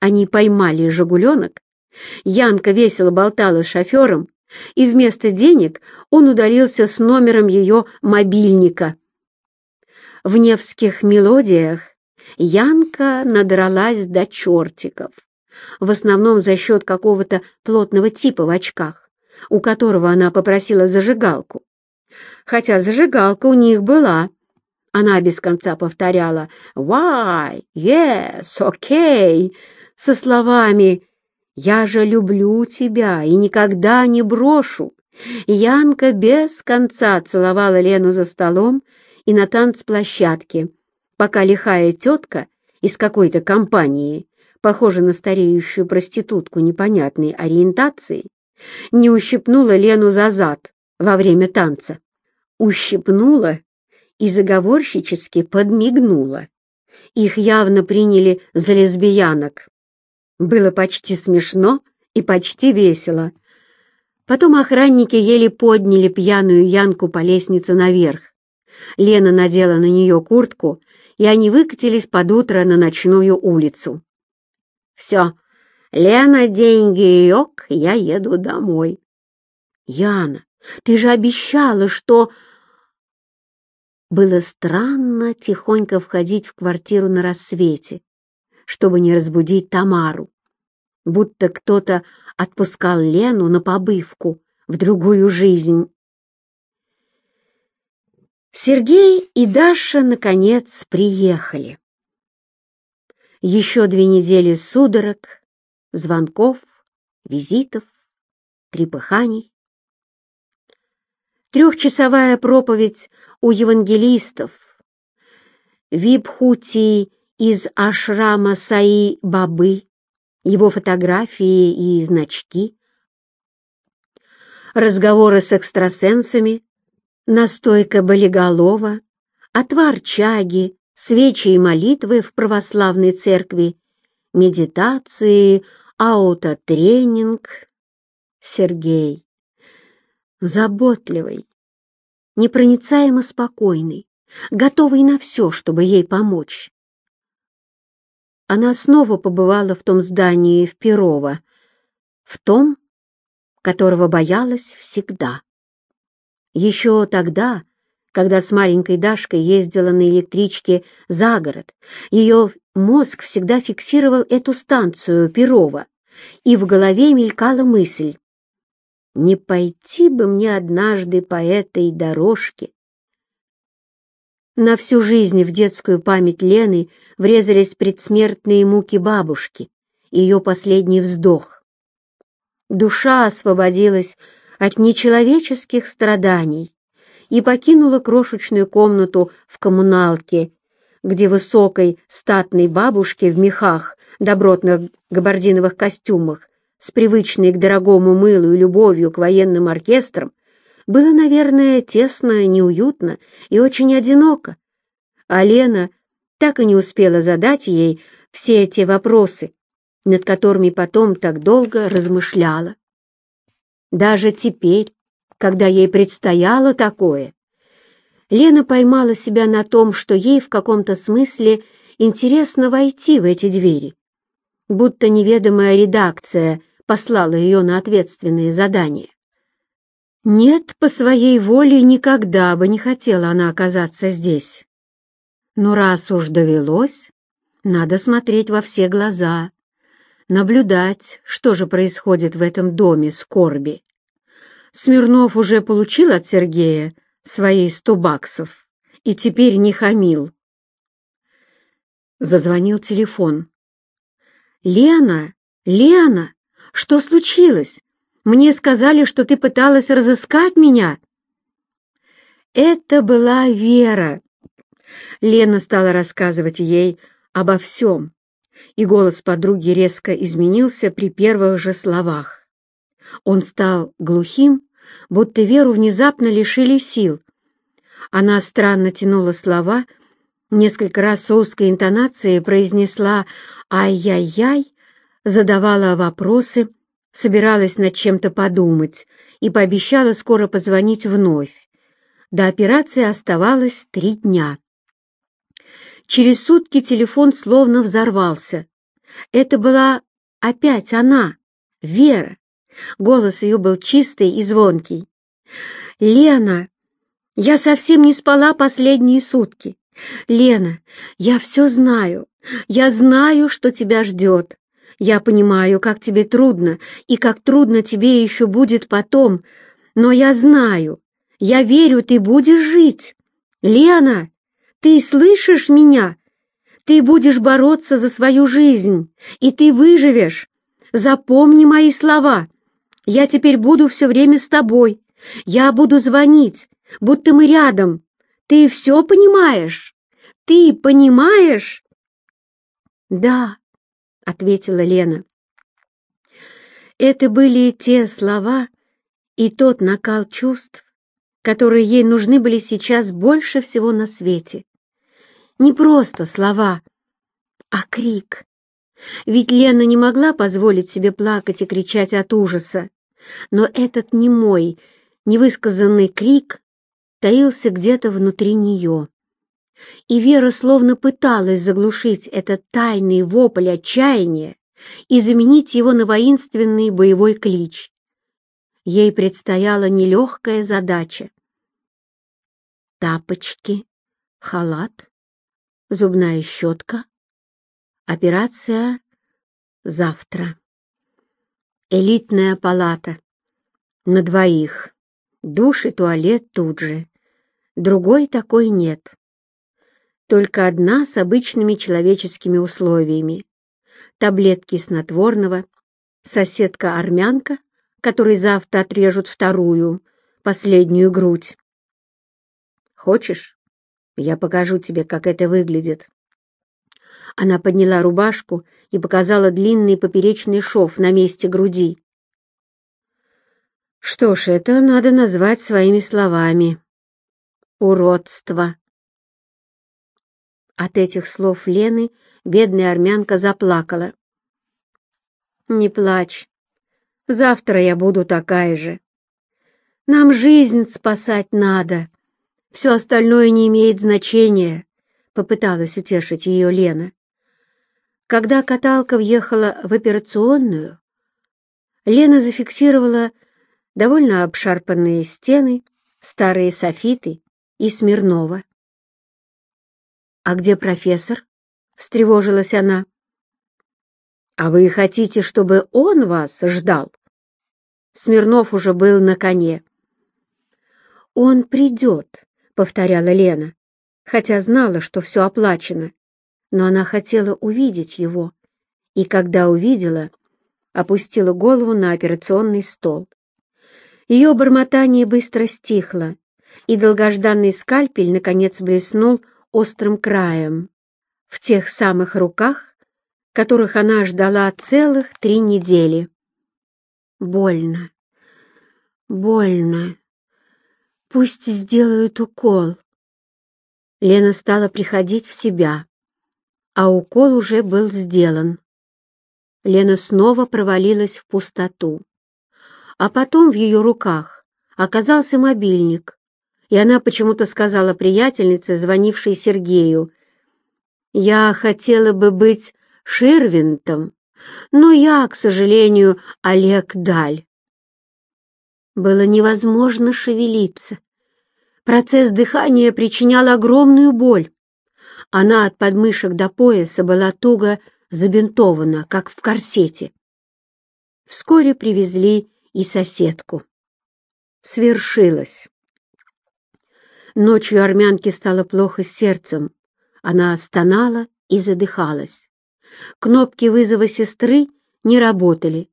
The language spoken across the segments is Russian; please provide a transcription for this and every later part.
они поймали «Жигуленок», Янка весело болтала с шофером, и вместо денег он удалился с номером ее мобильника. В Невских мелодиях Янка надралась до чертиков, в основном за счет какого-то плотного типа в очках, у которого она попросила зажигалку. Хотя зажигалка у них была. Она без конца повторяла «Why? Yes, okay» со словами «Я же люблю тебя и никогда не брошу». Янка без конца целовала Лену за столом и на танцплощадке, пока лихая тетка из какой-то компании, похожа на стареющую проститутку непонятной ориентации, не ущипнула Лену за зад во время танца. Ущипнула и заговорщически подмигнула. Их явно приняли за лесбиянок. Было почти смешно и почти весело. Потом охранники еле подняли пьяную Янку по лестнице наверх. Лена надела на нее куртку, и они выкатились под утро на ночную улицу. «Все, Лена, деньги и йог, я еду домой». «Яна, ты же обещала, что...» Было странно тихонько входить в квартиру на рассвете, чтобы не разбудить Тамару, будто кто-то отпускал Лену на побывку в другую жизнь. Сергей и Даша, наконец, приехали. Еще две недели судорог, звонков, визитов, трепыханий. Трехчасовая проповедь у евангелистов, Випхути из ашрама Саи Бабы, его фотографии и значки, разговоры с экстрасенсами, настойка болиголова, отвар чаги, свечи и молитвы в православной церкви, медитации, аутотренинг. Сергей, заботливый, непроницаемо спокойный, готовый на все, чтобы ей помочь. Она снова побывала в том здании в Перово, в том, которого боялась всегда. Еще тогда, когда с маленькой Дашкой ездила на электричке за город, ее мозг всегда фиксировал эту станцию Перова, и в голове мелькала мысль «Не пойти бы мне однажды по этой дорожке, на всю жизнь в детскую память Лены врезались предсмертные муки бабушки, ее последний вздох. Душа освободилась от нечеловеческих страданий и покинула крошечную комнату в коммуналке, где высокой статной бабушке в мехах, добротных габардиновых костюмах, с привычной к дорогому мылу и любовью к военным оркестрам, было, наверное, тесно, неуютно и очень одиноко. А Лена так и не успела задать ей все эти вопросы, над которыми потом так долго размышляла. Даже теперь, когда ей предстояло такое, Лена поймала себя на том, что ей в каком-то смысле интересно войти в эти двери, будто неведомая редакция послала ее на ответственные задания. Нет, по своей воле никогда бы не хотела она оказаться здесь. Но раз уж довелось, надо смотреть во все глаза, наблюдать, что же происходит в этом доме скорби. Смирнов уже получил от Сергея свои сто баксов и теперь не хамил. Зазвонил телефон. «Лена! Лена! Что случилось? Мне сказали, что ты пыталась разыскать меня». Это была Вера. Лена стала рассказывать ей обо всем, и голос подруги резко изменился при первых же словах. Он стал глухим, будто Веру внезапно лишили сил. Она странно тянула слова, несколько раз с узкой интонацией произнесла «Ай-яй-яй», задавала вопросы, собиралась над чем-то подумать и пообещала скоро позвонить вновь. До операции оставалось три дня. Через сутки телефон словно взорвался. Это была опять она, Вера. Голос ее был чистый и звонкий. «Лена, я совсем не спала последние сутки. Лена, я все знаю. Я знаю, что тебя ждет. Я понимаю, как тебе трудно, и как трудно тебе еще будет потом. Но я знаю, я верю, ты будешь жить. Лена, ты слышишь меня? Ты будешь бороться за свою жизнь, и ты выживешь. Запомни мои слова. Я теперь буду все время с тобой. Я буду звонить, будто мы рядом. Ты все понимаешь? Ты понимаешь?» «Да», — ответила Лена. Это были те слова и тот накал чувств, которые ей нужны были сейчас больше всего на свете. Не просто слова, а крик. Ведь Лена не могла позволить себе плакать и кричать от ужаса, но этот немой, невысказанный крик таился где-то внутри нее. И Вера словно пыталась заглушить этот тайный вопль отчаяния и заменить его на воинственный боевой клич. Ей предстояла нелегкая задача. Тапочки, халат, зубная щетка. Операция завтра. Элитная палата. На двоих. Душ и туалет тут же. Другой такой нет. Только одна с обычными человеческими условиями. Таблетки снотворного, соседка-армянка, которой завтра отрежут вторую, последнюю грудь. Хочешь, я покажу тебе, как это выглядит. Она подняла рубашку и показала длинный поперечный шов на месте груди. Что ж, это надо назвать своими словами. Уродство. От этих слов Лены бедная армянка заплакала. «Не плачь. Завтра я буду такая же. Нам жизнь спасать надо. Все остальное не имеет значения», — попыталась утешить ее Лена. Когда каталка въехала в операционную, Лена зафиксировала довольно обшарпанные стены, старые софиты и Смирнова. «А где профессор?» — встревожилась она. «А вы хотите, чтобы он вас ждал?» Смирнов уже был на коне. «Он придет», — повторяла Лена, хотя знала, что все оплачено. Но она хотела увидеть его, и когда увидела, опустила голову на операционный стол. Ее бормотание быстро стихло, и долгожданный скальпель, наконец, блеснул острым краем в тех самых руках, которых она ждала целых три недели. Больно, больно. Пусть сделают укол. Лена стала приходить в себя, а укол уже был сделан. Лена снова провалилась в пустоту. А потом в ее руках оказался мобильник, и она почему-то сказала приятельнице, звонившей Сергею, «Я хотела бы быть Ширвинтом, но я, к сожалению, Олег Даль». Было невозможно шевелиться. Процесс дыхания причинял огромную боль. Она от подмышек до пояса была туго забинтована, как в корсете. Вскоре привезли и соседку. Свершилось. Ночью армянке стало плохо с сердцем. Она стонала и задыхалась. Кнопки вызова сестры не работали.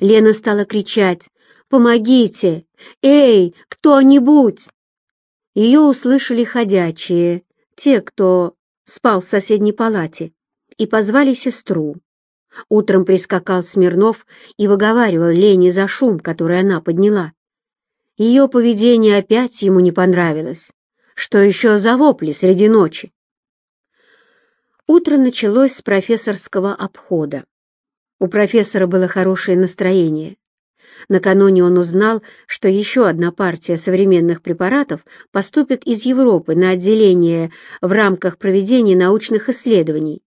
Лена стала кричать «Помогите! Эй, кто-нибудь!» Ее услышали ходячие, те, кто спал в соседней палате, и позвали сестру. Утром прискакал Смирнов и выговаривал Лене за шум, который она подняла. Ее поведение опять ему не понравилось. Что еще за вопли среди ночи? Утро началось с профессорского обхода. У профессора было хорошее настроение. Накануне он узнал, что еще одна партия современных препаратов поступит из Европы на отделение в рамках проведения научных исследований.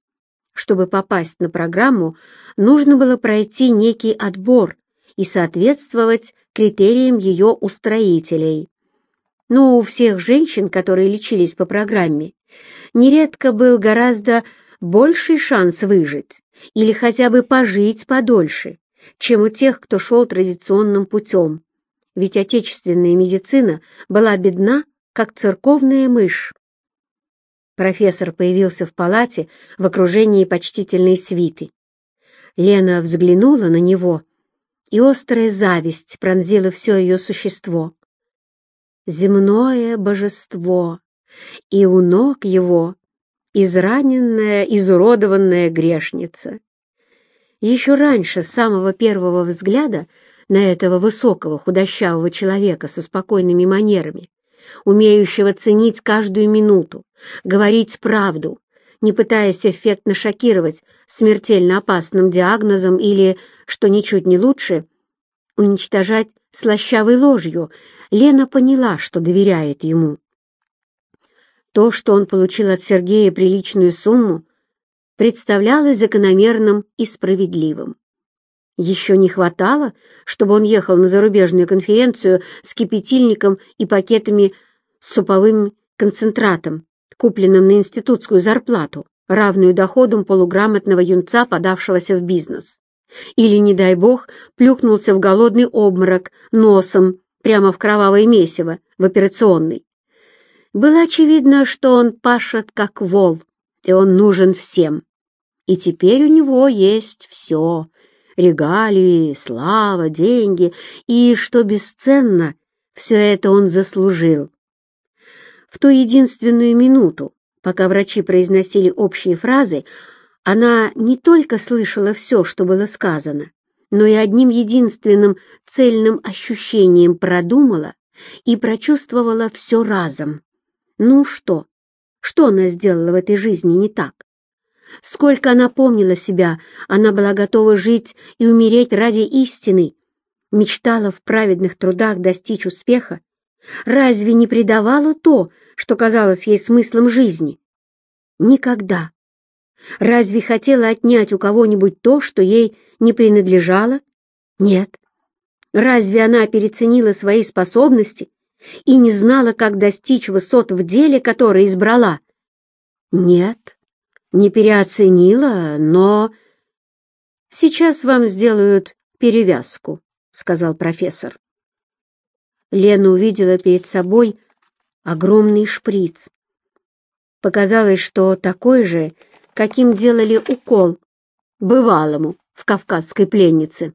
Чтобы попасть на программу, нужно было пройти некий отбор и соответствовать критериям ее устроителей. Но у всех женщин, которые лечились по программе, нередко был гораздо больший шанс выжить или хотя бы пожить подольше, чем у тех, кто шел традиционным путем. Ведь отечественная медицина была бедна, как церковная мышь. Профессор появился в палате в окружении почтительной свиты. Лена взглянула на него, и острая зависть пронзила все ее существо. Земное божество, и у ног его израненная, изуродованная грешница. Еще раньше, с самого первого взгляда на этого высокого худощавого человека со спокойными манерами, умеющего ценить каждую минуту, говорить правду, не пытаясь эффектно шокировать смертельно опасным диагнозом или, что ничуть не лучше, уничтожать слащавой ложью, Лена поняла, что доверяет ему. То, что он получил от Сергея приличную сумму, представлялось закономерным и справедливым. Еще не хватало, чтобы он ехал на зарубежную конференцию с кипятильником и пакетами с суповым концентратом, купленным на институтскую зарплату, равную доходам полуграмотного юнца, подавшегося в бизнес. Или, не дай бог, плюхнулся в голодный обморок носом прямо в кровавое месиво в операционной. Было очевидно, что он пашет как вол, и он нужен всем. И теперь у него есть все — регалии, слава, деньги, и, что бесценно, все это он заслужил. В ту единственную минуту, пока врачи произносили общие фразы, она не только слышала все, что было сказано, но и одним единственным цельным ощущением продумала и прочувствовала все разом. Ну что? Что она сделала в этой жизни не так? Сколько она помнила себя, она была готова жить и умереть ради истины, мечтала в праведных трудах достичь успеха. Разве не предавала то, что казалось ей смыслом жизни? Никогда. Разве хотела отнять у кого-нибудь то, что ей не принадлежало? Нет. Разве она переценила свои способности и не знала, как достичь высот в деле, которое избрала? Нет, не переоценила, но... «Сейчас вам сделают перевязку», — сказал профессор. Лена увидела перед собой огромный шприц. Показалось, что такой же, каким делали укол бывалому в кавказской пленнице.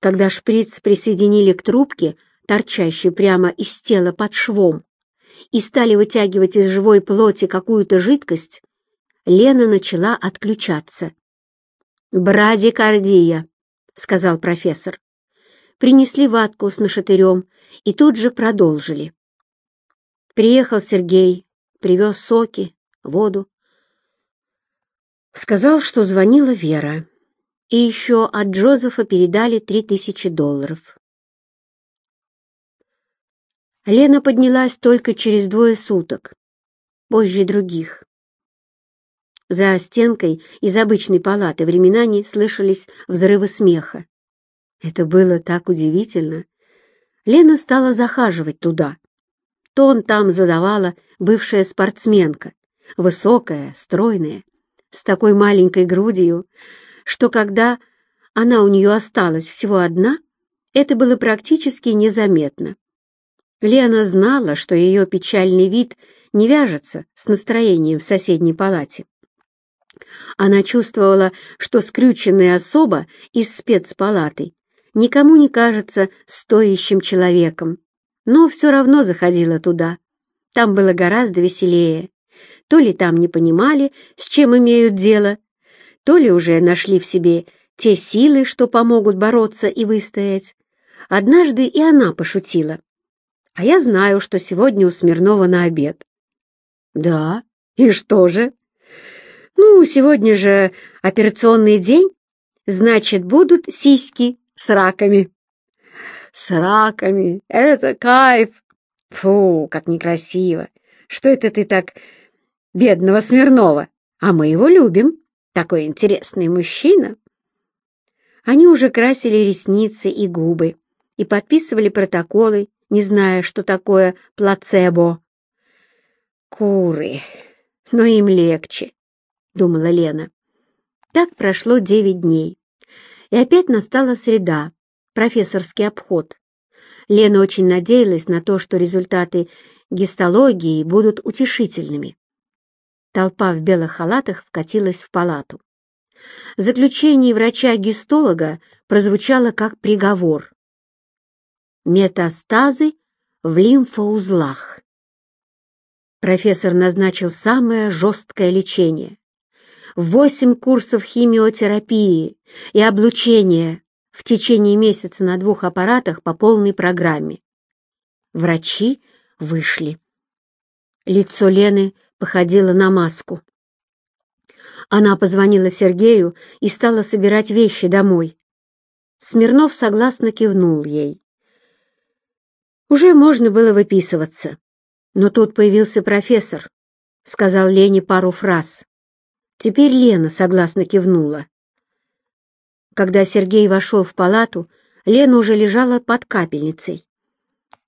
Когда шприц присоединили к трубке, торчащей прямо из тела под швом, и стали вытягивать из живой плоти какую-то жидкость, Лена начала отключаться. «Брадикардия», — сказал профессор. Принесли ватку с нашатырем и тут же продолжили. Приехал Сергей, привез соки, воду. Сказал, что звонила Вера. И еще от Джозефа передали три тысячи долларов. Лена поднялась только через двое суток, позже других. За стенкой из обычной палаты временами слышались взрывы смеха. Это было так удивительно. Лена стала захаживать туда. Тон там задавала бывшая спортсменка, высокая, стройная, с такой маленькой грудью, что когда она у нее осталась всего одна, это было практически незаметно. Лена знала, что ее печальный вид не вяжется с настроением в соседней палате. Она чувствовала, что скрюченная особа из спецпалаты никому не кажется стоящим человеком, но все равно заходила туда. Там было гораздо веселее. То ли там не понимали, с чем имеют дело, то ли уже нашли в себе те силы, что помогут бороться и выстоять. Однажды и она пошутила. «А я знаю, что сегодня у Смирнова на обед». «Да? И что же?» «Ну, сегодня же операционный день, значит, будут сиськи с раками». «С раками? Это кайф!» «Фу, как некрасиво! Что это ты так бедного Смирнова А мы его любим. Такой интересный мужчина. Они уже красили ресницы и губы и подписывали протоколы, не зная, что такое плацебо. «Куры, но им легче», — думала Лена. Так прошло девять дней. И опять настала среда, профессорский обход. Лена очень надеялась на то, что результаты гистологии будут утешительными. Толпа в белых халатах вкатилась в палату. Заключение врача-гистолога прозвучало как приговор. Метастазы в лимфоузлах. Профессор назначил самое жесткое лечение. Восемь курсов химиотерапии и облучения в течение месяца на двух аппаратах по полной программе. Врачи вышли. Лицо Лены походило на маску. Она позвонила Сергею и стала собирать вещи домой. Смирнов согласно кивнул ей. Уже можно было выписываться. Но тут появился профессор, сказал Лене пару фраз. Теперь Лена согласно кивнула. Когда Сергей вошел в палату, Лена уже лежала под капельницей.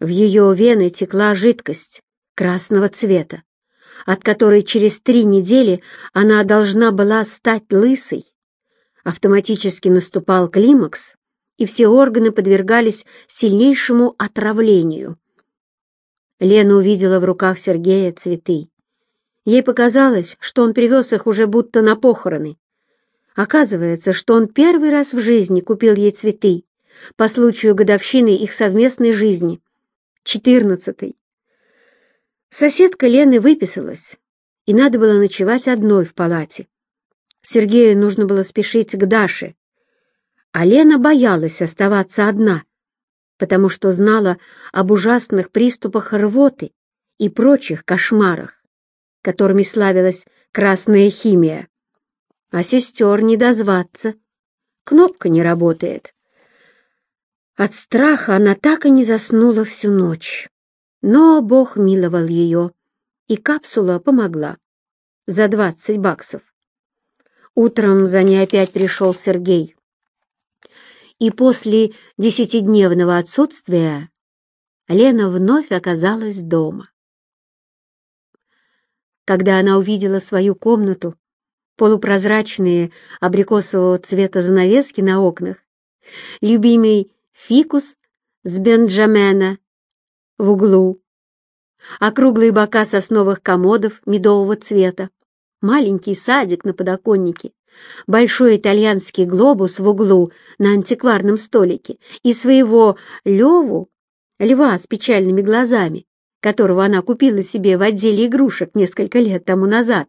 В ее вены текла жидкость красного цвета, от которой через три недели она должна была стать лысой. Автоматически наступал климакс, и все органы подвергались сильнейшему отравлению. Лена увидела в руках Сергея цветы. Ей показалось, что он привез их уже будто на похороны. Оказывается, что он первый раз в жизни купил ей цветы по случаю годовщины их совместной жизни, четырнадцатой. Соседка Лены выписалась, и надо было ночевать одной в палате. Сергею нужно было спешить к Даше, а Лена боялась оставаться одна, потому что знала об ужасных приступах рвоты и прочих кошмарах, которыми славилась красная химия. А сестер не дозваться. Кнопка не работает. От страха она так и не заснула всю ночь. Но Бог миловал ее, и капсула помогла. За двадцать баксов. Утром за ней опять пришел Сергей и после десятидневного отсутствия Лена вновь оказалась дома. Когда она увидела свою комнату, полупрозрачные абрикосового цвета занавески на окнах, любимый фикус с бенджамена в углу, округлые бока сосновых комодов медового цвета, маленький садик на подоконнике. Большой итальянский глобус в углу на антикварном столике. И своего Леву, льва с печальными глазами, которого она купила себе в отделе игрушек несколько лет тому назад,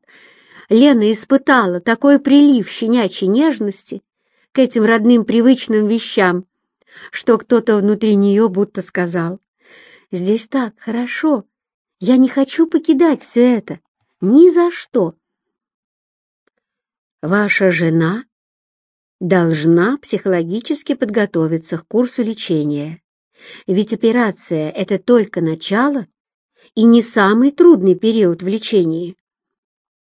Лена испытала такой прилив щенячьей нежности к этим родным привычным вещам, что кто-то внутри нее будто сказал, «Здесь так хорошо, я не хочу покидать все это, ни за что». Ваша жена должна психологически подготовиться к курсу лечения, ведь операция — это только начало и не самый трудный период в лечении.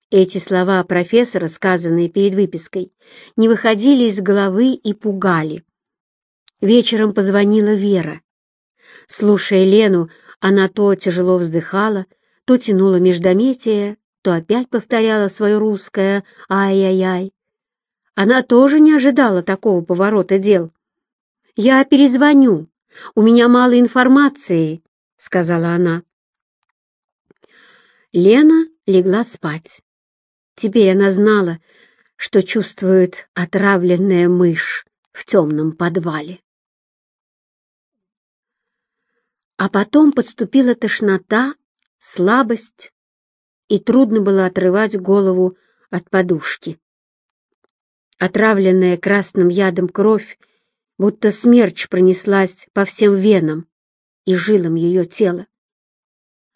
Эти слова профессора, сказанные перед выпиской, не выходили из головы и пугали. Вечером позвонила Вера. Слушая Лену, она то тяжело вздыхала, то тянула междометие, то опять повторяла свое русское «ай-яй-яй». Она тоже не ожидала такого поворота дел. «Я перезвоню, у меня мало информации», — сказала она. Лена легла спать. Теперь она знала, что чувствует отравленная мышь в темном подвале. А потом подступила тошнота, слабость, и трудно было отрывать голову от подушки. Отравленная красным ядом кровь, будто смерч пронеслась по всем венам и жилам ее тела.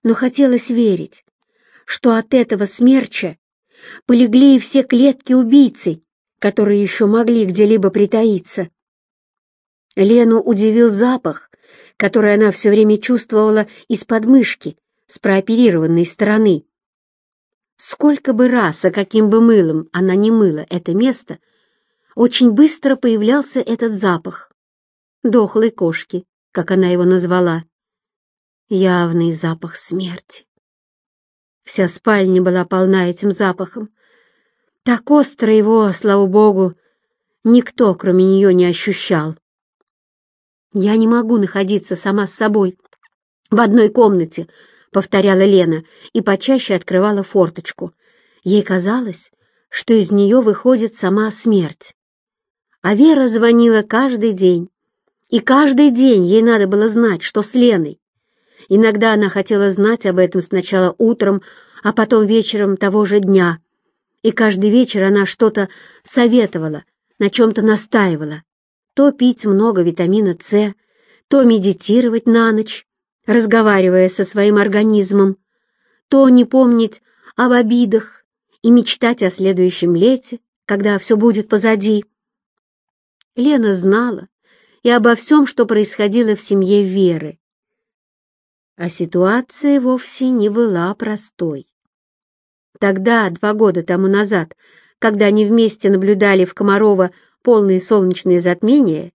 Но хотелось верить, что от этого смерча полегли и все клетки убийцы, которые еще могли где-либо притаиться. Лену удивил запах, который она все время чувствовала из подмышки с прооперированной стороны. сколько бы раз, а каким бы мылом она не мыла это место, очень быстро появлялся этот запах. Дохлой кошки, как она его назвала. Явный запах смерти. Вся спальня была полна этим запахом. Так остро его, слава богу, никто, кроме нее, не ощущал. «Я не могу находиться сама с собой в одной комнате», — повторяла Лена и почаще открывала форточку. Ей казалось, что из нее выходит сама смерть. А Вера звонила каждый день, и каждый день ей надо было знать, что с Леной. Иногда она хотела знать об этом сначала утром, а потом вечером того же дня. И каждый вечер она что-то советовала, на чем-то настаивала. То пить много витамина С, то медитировать на ночь, разговаривая со своим организмом, то не помнить об обидах и мечтать о следующем лете, когда все будет позади. Лена знала и обо всем, что происходило в семье Веры. А ситуация вовсе не была простой. Тогда, два года тому назад, когда они вместе наблюдали в Комарова полные солнечные затмения,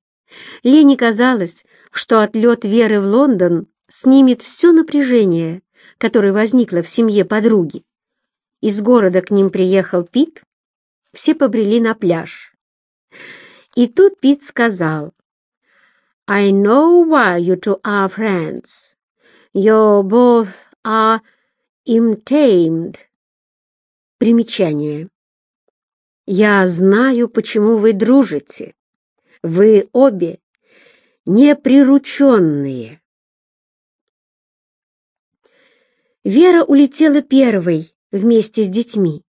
Лене казалось, что отлет Веры в Лондон снимет все напряжение, которое возникло в семье подруги. Из города к ним приехал Пит, все побрели на пляж. И тут Пит сказал, «I know why you two are friends. You both are untamed. Примечание. Я знаю, почему вы дружите. Вы обе неприрученные. Вера улетела первой вместе с детьми,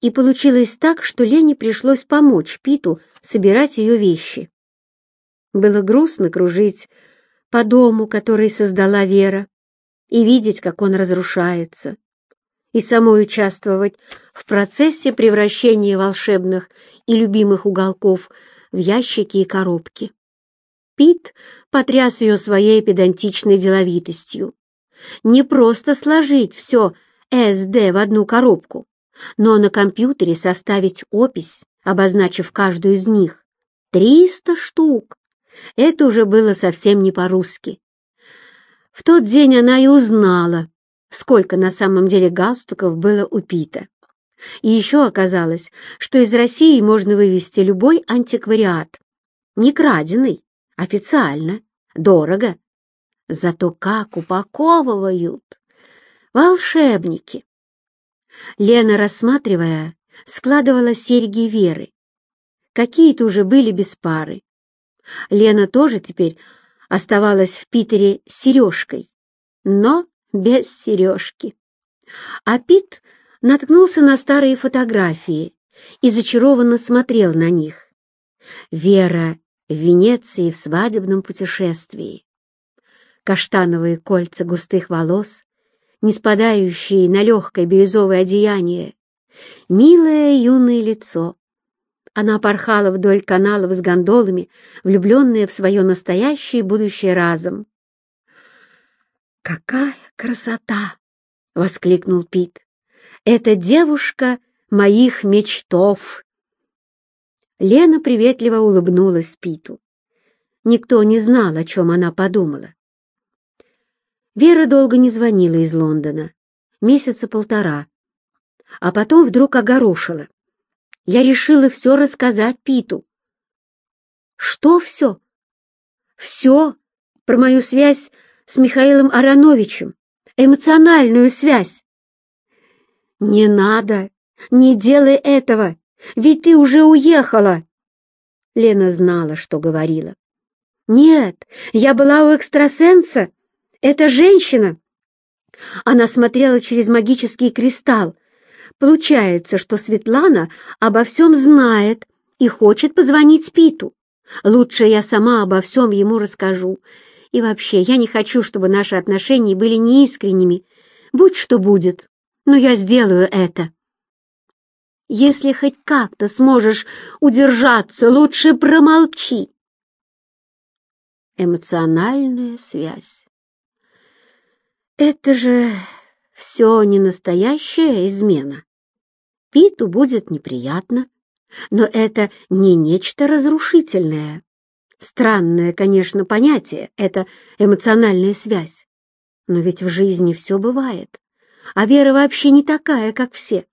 и получилось так, что Лене пришлось помочь Питу собирать ее вещи. Было грустно кружить по дому, который создала Вера, и видеть, как он разрушается, и самой участвовать в процессе превращения волшебных и любимых уголков в ящики и коробки. Пит потряс ее своей педантичной деловитостью. Не просто сложить все СД в одну коробку, но на компьютере составить опись, обозначив каждую из них. Триста штук! Это уже было совсем не по-русски. В тот день она и узнала, сколько на самом деле галстуков было у Пита. И еще оказалось, что из России можно вывести любой антиквариат. Не краденый, официально, дорого. Зато как упаковывают! Волшебники! Лена, рассматривая, складывала серьги Веры. Какие-то уже были без пары. Лена тоже теперь оставалась в Питере с сережкой, но без сережки. А Пит наткнулся на старые фотографии и зачарованно смотрел на них. Вера в Венеции в свадебном путешествии. Каштановые кольца густых волос, не спадающие на легкое бирюзовое одеяние, милое юное лицо, она порхала вдоль каналов с гондолами, влюбленная в свое настоящее будущее разом. «Какая красота!» — воскликнул Пит. «Это девушка моих мечтов!» Лена приветливо улыбнулась Питу. Никто не знал, о чем она подумала. Вера долго не звонила из Лондона, месяца полтора, а потом вдруг огорошила. Я решила все рассказать Питу. Что все? Все про мою связь с Михаилом Ароновичем, эмоциональную связь. Не надо, не делай этого, ведь ты уже уехала. Лена знала, что говорила. Нет, я была у экстрасенса. Это женщина. Она смотрела через магический кристалл, Получается, что Светлана обо всем знает и хочет позвонить Питу. Лучше я сама обо всем ему расскажу. И вообще, я не хочу, чтобы наши отношения были неискренними. Будь что будет, но я сделаю это. Если хоть как-то сможешь удержаться, лучше промолчи. Эмоциональная связь. Это же все не настоящая измена. Питу будет неприятно, но это не нечто разрушительное. Странное, конечно, понятие — это эмоциональная связь. Но ведь в жизни все бывает, а Вера вообще не такая, как все.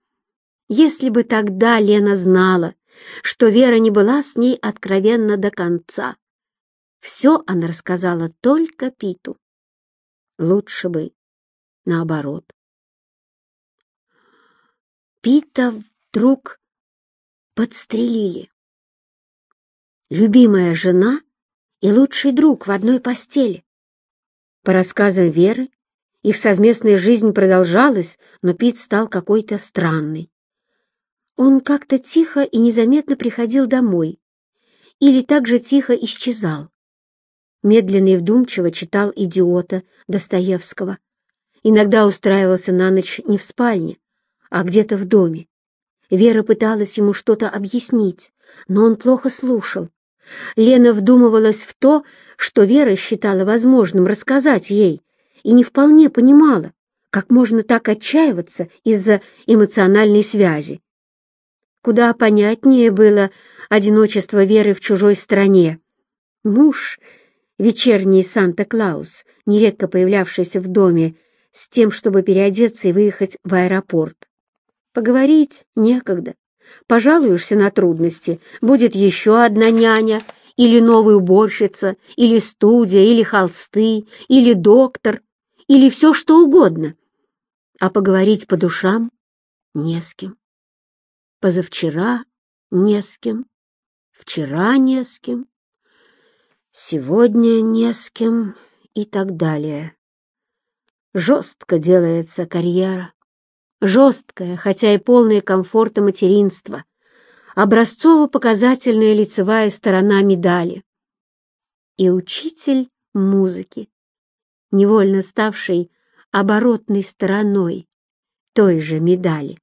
Если бы тогда Лена знала, что Вера не была с ней откровенна до конца, все она рассказала только Питу. Лучше бы наоборот. Пита вдруг подстрелили. Любимая жена и лучший друг в одной постели. По рассказам Веры, их совместная жизнь продолжалась, но Пит стал какой-то странный. Он как-то тихо и незаметно приходил домой или так же тихо исчезал. Медленно и вдумчиво читал «Идиота» Достоевского. Иногда устраивался на ночь не в спальне, а где-то в доме. Вера пыталась ему что-то объяснить, но он плохо слушал. Лена вдумывалась в то, что Вера считала возможным рассказать ей, и не вполне понимала, как можно так отчаиваться из-за эмоциональной связи. Куда понятнее было одиночество Веры в чужой стране. Муж, вечерний Санта-Клаус, нередко появлявшийся в доме, с тем, чтобы переодеться и выехать в аэропорт. Поговорить некогда. Пожалуешься на трудности, будет еще одна няня, или новая уборщица, или студия, или холсты, или доктор, или все что угодно. А поговорить по душам не с кем. Позавчера не с кем, вчера не с кем, сегодня не с кем и так далее. Жестко делается карьера жесткое, хотя и полное комфорта материнства, образцово-показательная лицевая сторона медали. И учитель музыки, невольно ставший оборотной стороной той же медали.